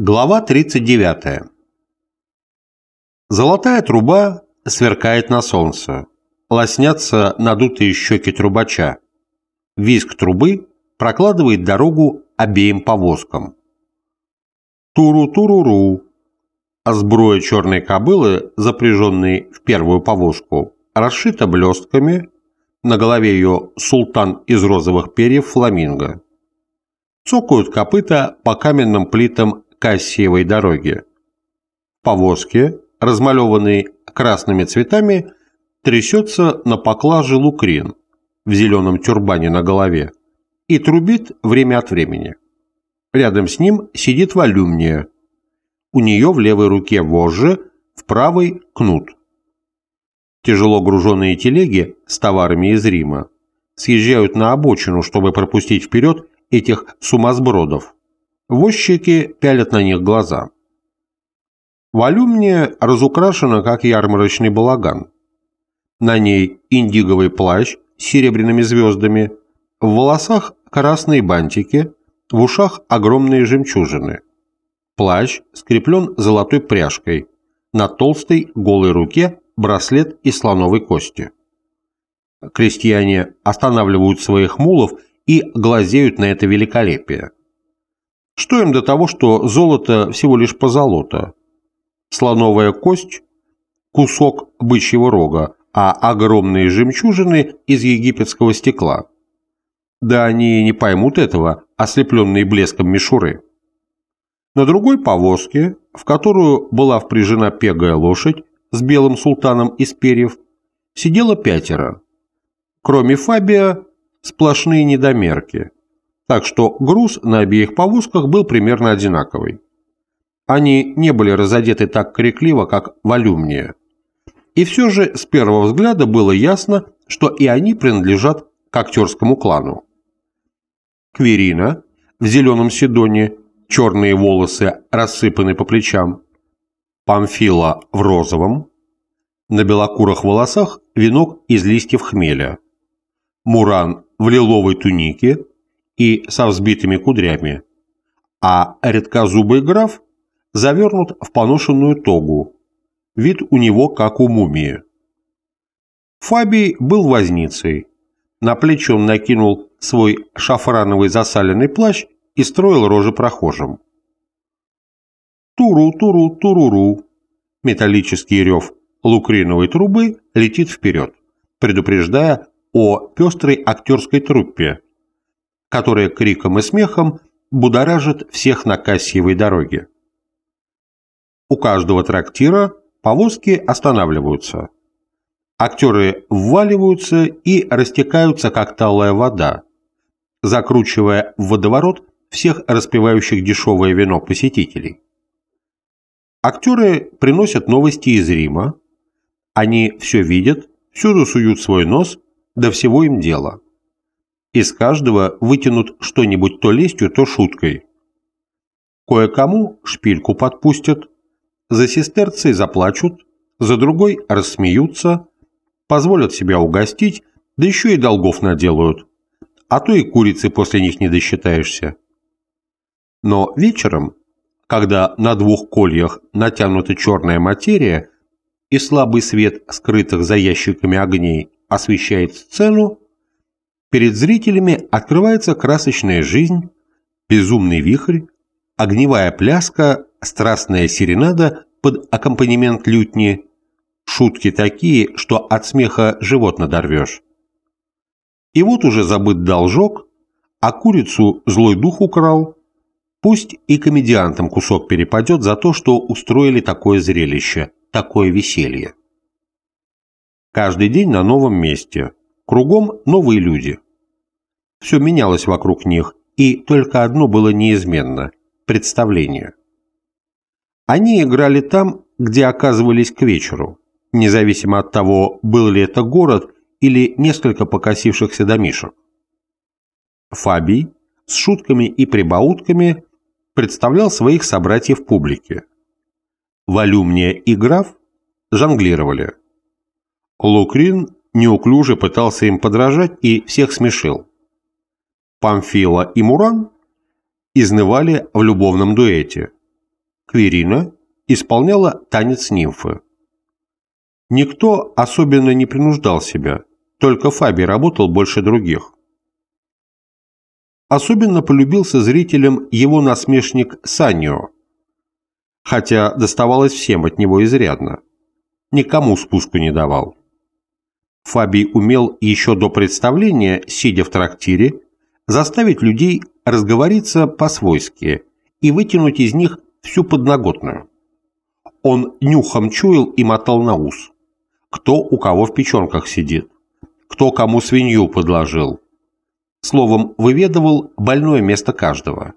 Глава 39. Золотая труба сверкает на солнце. Лоснятся надутые щеки трубача. Виск трубы прокладывает дорогу обеим повозкам. Туру-туруру. А сбруя черной кобылы, запряженной в первую повозку, расшита блестками, на голове ее султан из розовых перьев фламинго. Цокают копыта по каменным плитам Кассиевой дороги. В повозке, размалеванной красными цветами, трясется на поклаже лукрин в зеленом тюрбане на голове и трубит время от времени. Рядом с ним сидит валюмния. У нее в левой руке вожжи, в правой – кнут. Тяжело груженные телеги с товарами из Рима съезжают на обочину, чтобы пропустить вперед этих сумасбродов – Возчики пялят на них глаза. Валюмния разукрашена, как ярмарочный балаган. На ней индиговый плащ с серебряными звездами, в волосах красные бантики, в ушах огромные жемчужины. Плащ скреплен золотой пряжкой, на толстой голой руке браслет из слоновой кости. Крестьяне останавливают своих мулов и глазеют на это великолепие. Что им до того, что золото всего лишь позолота? Слоновая кость – кусок бычьего рога, а огромные жемчужины из египетского стекла. Да они не поймут этого, ослепленные блеском мишуры. На другой повозке, в которую была впряжена пегая лошадь с белым султаном из перьев, сидело пятеро. Кроме Фабия, сплошные недомерки – так что груз на обеих повозках был примерно одинаковый. Они не были разодеты так крикливо, как валюмния. И все же с первого взгляда было ясно, что и они принадлежат к актерскому клану. Кверина в зеленом седоне, черные волосы рассыпаны по плечам, Памфила в розовом, на белокурых волосах венок из листьев хмеля, Муран в лиловой тунике, и со взбитыми кудрями, а редкозубый граф завернут в поношенную тогу. Вид у него как у мумии. Фабий был возницей. На плечи он накинул свой шафрановый засаленный плащ и строил рожи прохожим. Туру-туру-туруру. Металлический рев лукриновой трубы летит вперед, предупреждая о пестрой актерской труппе, которая криком и смехом будоражит всех на Кассиевой дороге. У каждого трактира повозки останавливаются. Актеры вваливаются и растекаются, как талая вода, закручивая в водоворот всех распивающих дешевое вино посетителей. Актеры приносят новости из Рима. Они все видят, всюду суют свой нос, до всего им дело. Из каждого вытянут что-нибудь то лестью, то шуткой. Кое-кому шпильку подпустят, за сестерцей заплачут, за другой рассмеются, позволят себя угостить, да еще и долгов наделают, а то и курицы после них не досчитаешься. Но вечером, когда на двух кольях натянута черная материя и слабый свет скрытых за ящиками огней освещает сцену, Перед зрителями открывается красочная жизнь, безумный вихрь, огневая пляска, страстная серенада под аккомпанемент лютни, шутки такие, что от смеха живот надорвешь. И вот уже забыт должок, а курицу злой дух украл, пусть и комедиантам кусок перепадет за то, что устроили такое зрелище, такое веселье. Каждый день на новом месте – Кругом новые люди. Все менялось вокруг них, и только одно было неизменно – представление. Они играли там, где оказывались к вечеру, независимо от того, был ли это город или несколько покосившихся домишек. Фабий с шутками и прибаутками представлял своих собратьев публике. Валюмния и граф жонглировали. Лукрин неуклюже пытался им подражать и всех смешил. Памфила и Муран изнывали в любовном дуэте. Кверина исполняла танец нимфы. Никто особенно не принуждал себя, только Фаби работал больше других. Особенно полюбился зрителям его насмешник Саньо, хотя доставалось всем от него изрядно. Никому спуску не давал. Фабий умел еще до представления, сидя в трактире, заставить людей разговориться по-свойски и вытянуть из них всю подноготную. Он нюхом чуял и мотал на ус. Кто у кого в печенках сидит, кто кому свинью подложил. Словом, выведывал больное место каждого.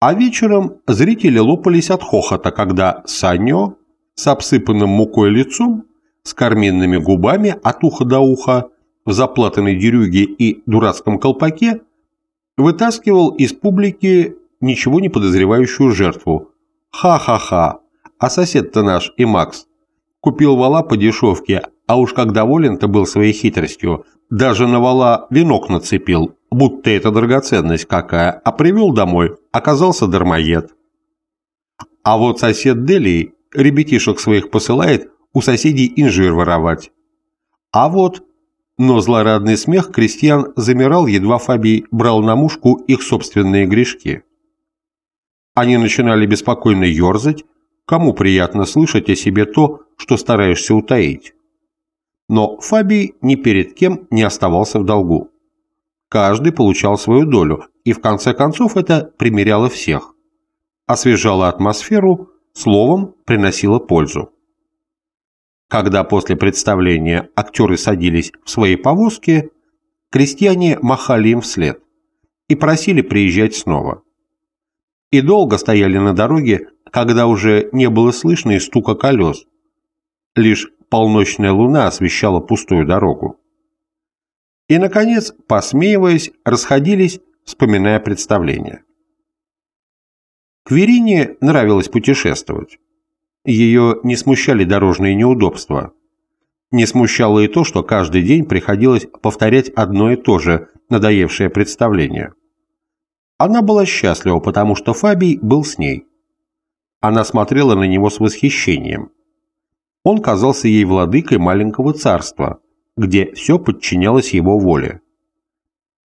А вечером зрители лопались от хохота, когда Саньо с обсыпанным мукой лицом, с карминными губами от уха до уха, в заплатанной дерюге и дурацком колпаке, вытаскивал из публики ничего не подозревающую жертву. Ха-ха-ха, а сосед-то наш и Макс купил вала по дешевке, а уж как доволен-то был своей хитростью, даже на вала венок нацепил, будто это драгоценность какая, а привел домой, оказался дармоед. А вот сосед Делий ребятишек своих посылает у соседей инжир воровать. А вот... Но злорадный смех крестьян замирал, едва Фабий брал на мушку их собственные грешки. Они начинали беспокойно ерзать, кому приятно слышать о себе то, что стараешься утаить. Но Фабий ни перед кем не оставался в долгу. Каждый получал свою долю, и в конце концов это примеряло всех. Освежало атмосферу, словом, приносило пользу. Когда после представления актеры садились в свои повозки, крестьяне махали им вслед и просили приезжать снова. И долго стояли на дороге, когда уже не было слышно и стука колес. Лишь полночная луна освещала пустую дорогу. И, наконец, посмеиваясь, расходились, вспоминая представление. Кверине нравилось путешествовать. Ее не смущали дорожные неудобства. Не смущало и то, что каждый день приходилось повторять одно и то же, надоевшее представление. Она была счастлива, потому что Фабий был с ней. Она смотрела на него с восхищением. Он казался ей владыкой маленького царства, где все подчинялось его воле.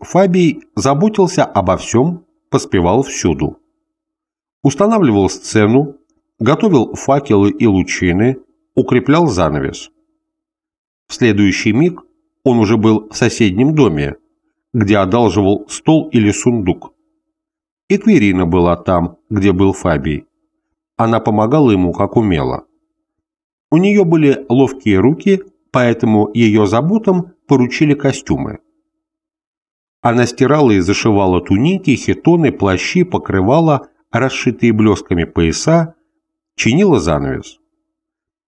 Фабий заботился обо всем, поспевал всюду устанавливал сцену, готовил факелы и лучины, укреплял занавес. В следующий миг он уже был в соседнем доме, где одалживал стол или сундук. И Кверина была там, где был Фабий. Она помогала ему, как умела. У нее были ловкие руки, поэтому ее заботам поручили костюмы. Она стирала и зашивала туники, хитоны, плащи, покрывала, расшитые блесками пояса, чинила занавес.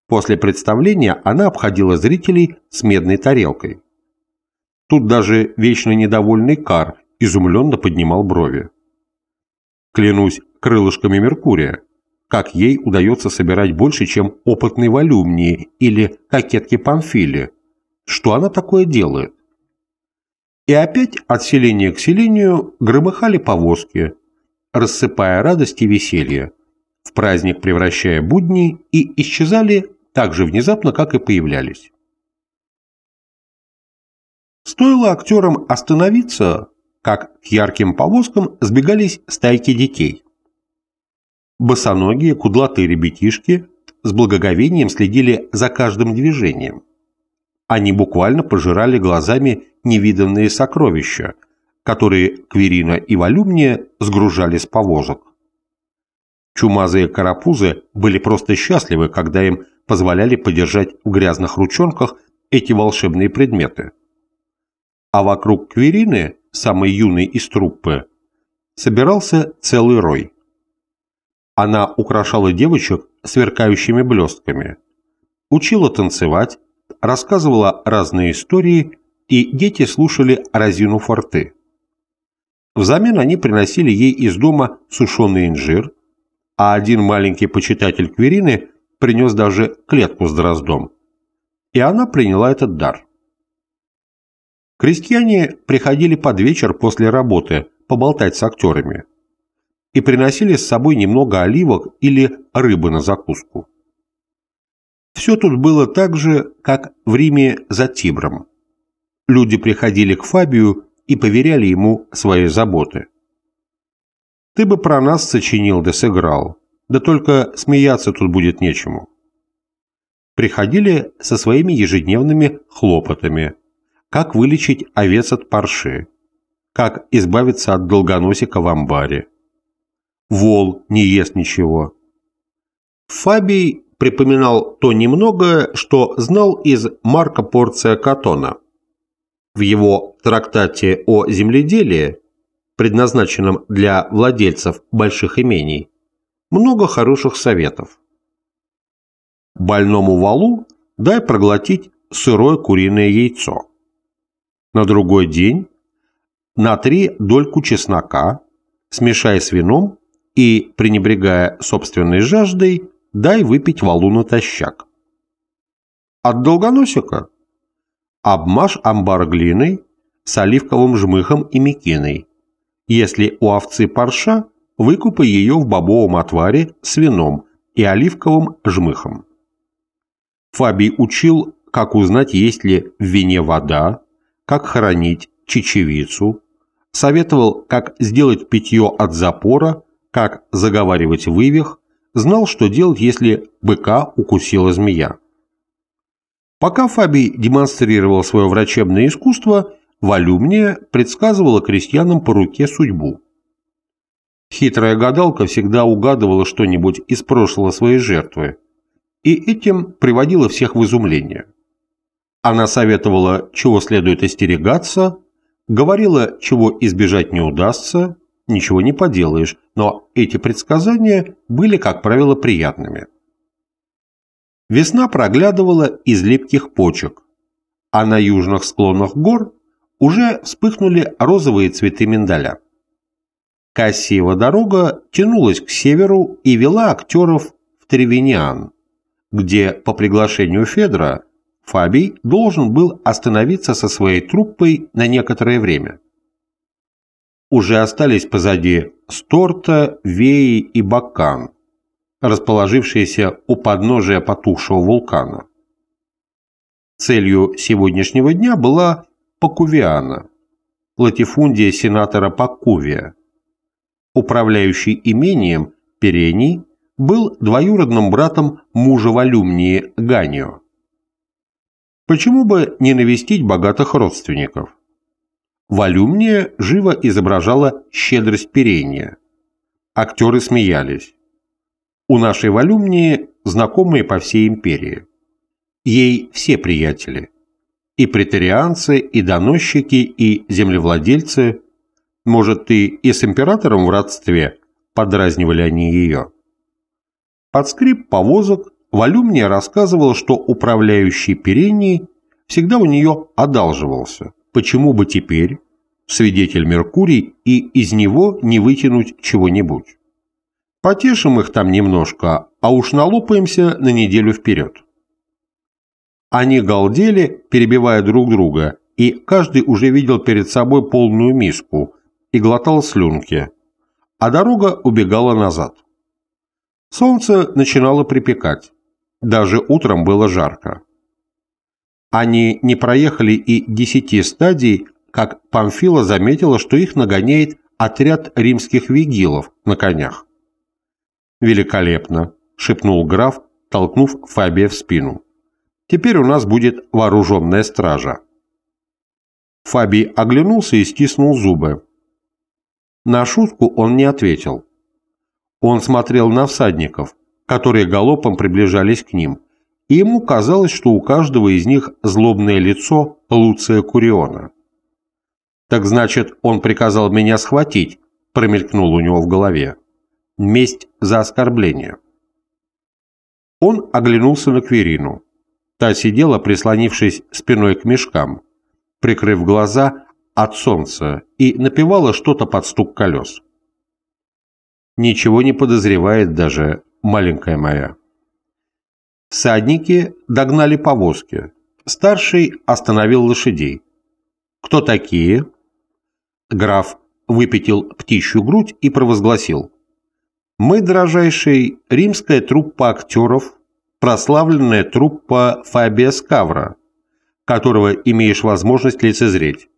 После представления она обходила зрителей с медной тарелкой. Тут даже вечно недовольный Кар изумленно поднимал брови. Клянусь крылышками Меркурия, как ей удается собирать больше, чем опытный Валюмнии или кокетки Памфили. Что она такое делает? И опять от селения к селению громыхали повозки, рассыпая радость и веселье, в праздник превращая будни и исчезали так же внезапно, как и появлялись. Стоило актерам остановиться, как к ярким повозкам сбегались стайки детей. Босоногие, кудлатые ребятишки с благоговением следили за каждым движением. Они буквально пожирали глазами невиданные сокровища, которые Кверина и Валюмния сгружали с повозок. Чумазые карапузы были просто счастливы, когда им позволяли подержать в грязных ручонках эти волшебные предметы. А вокруг Кверины, самой юной из труппы, собирался целый рой. Она украшала девочек сверкающими блестками, учила танцевать, рассказывала разные истории, и дети слушали разину форты. Взамен они приносили ей из дома сушеный инжир, а один маленький почитатель Кверины принес даже клетку с дроздом. И она приняла этот дар. Крестьяне приходили под вечер после работы поболтать с актерами. и приносили с собой немного оливок или рыбы на закуску. Все тут было так же, как в Риме за Тибром. Люди приходили к Фабию и поверяли ему свои заботы. «Ты бы про нас сочинил да сыграл, да только смеяться тут будет нечему». Приходили со своими ежедневными хлопотами, как вылечить овец от парши, как избавиться от долгоносика в амбаре. Вол не ест ничего. Фабий припоминал то немногое, что знал из Марка Порция Катона. В его трактате о земледелии, предназначенном для владельцев больших имений, много хороших советов. Больному валу дай проглотить сырое куриное яйцо. На другой день натри дольку чеснока, смешай с вином и, пренебрегая собственной жаждой, дай выпить валу натощак. От долгоносика обмажь амбар глиной с оливковым жмыхом и мекиной. Если у овцы парша, выкупай ее в бобовом отваре с вином и оливковым жмыхом. Фабий учил, как узнать, есть ли в вине вода, как хоронить чечевицу, советовал, как сделать питье от запора, как заговаривать вывих, знал, что делать, если быка укусила змея. Пока Фабий демонстрировал свое врачебное искусство, Валюмния предсказывала крестьянам по руке судьбу. Хитрая гадалка всегда угадывала что-нибудь из прошлого своей жертвы, и этим приводила всех в изумление. Она советовала, чего следует остерегаться, говорила, чего избежать не удастся, ничего не поделаешь, но эти предсказания были, как правило, приятными. Весна проглядывала из липких почек, а на южных склонах гор уже вспыхнули розовые цветы миндаля. Кассиева дорога тянулась к северу и вела актеров в Тревиниан, где по приглашению Федора Фабий должен был остановиться со своей труппой на некоторое время уже остались позади Сторта, Веи и Бакан, расположившиеся у подножия потухшего вулкана. Целью сегодняшнего дня была Пакувиана, латифундия сенатора Пакувия. Управляющий имением Перений был двоюродным братом мужа Валюмнии Ганио. Почему бы не навестить богатых родственников? Валюмния живо изображала щедрость перения. Актеры смеялись. У нашей Валюмнии знакомые по всей империи. Ей все приятели. И претарианцы, и доносчики, и землевладельцы. Может, ты и с императором в родстве, подразнивали они ее. Под скрип повозок Валюмния рассказывала, что управляющий Перений всегда у нее одалживался – Почему бы теперь, свидетель Меркурий, и из него не вытянуть чего-нибудь? Потешим их там немножко, а уж налопаемся на неделю вперед. Они галдели, перебивая друг друга, и каждый уже видел перед собой полную миску и глотал слюнки, а дорога убегала назад. Солнце начинало припекать, даже утром было жарко. Они не проехали и десяти стадий, как Памфила заметила, что их нагоняет отряд римских вигилов на конях. «Великолепно!» – шепнул граф, толкнув Фабия в спину. «Теперь у нас будет вооруженная стража». Фабий оглянулся и стиснул зубы. На шутку он не ответил. Он смотрел на всадников, которые галопом приближались к ним, и ему казалось, что у каждого из них злобное лицо Луция Куриона. «Так значит, он приказал меня схватить», – промелькнул у него в голове. «Месть за оскорбление». Он оглянулся на Кверину. Та сидела, прислонившись спиной к мешкам, прикрыв глаза от солнца, и напевала что-то под стук колес. «Ничего не подозревает даже маленькая моя». Всадники догнали повозки. Старший остановил лошадей. «Кто такие?» Граф выпятил птичью грудь и провозгласил. Мы, дорожайший, римская труппа актеров, прославленная труппа Фабия Скавра, которого имеешь возможность лицезреть.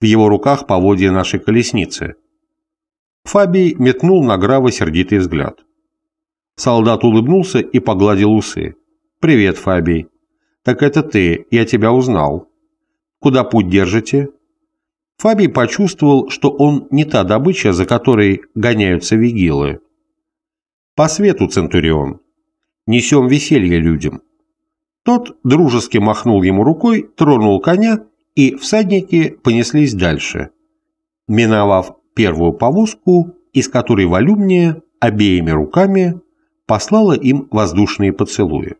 В его руках поводья нашей колесницы. Фабий метнул на Грава сердитый взгляд. Солдат улыбнулся и погладил усы. «Привет, Фабий. Так это ты, я тебя узнал. Куда путь держите?» Фабий почувствовал, что он не та добыча, за которой гоняются вигилы. «По свету, Центурион. Несем веселье людям». Тот дружески махнул ему рукой, тронул коня, и всадники понеслись дальше, миновав первую повозку, из которой Валюмния обеими руками послала им воздушные поцелуи.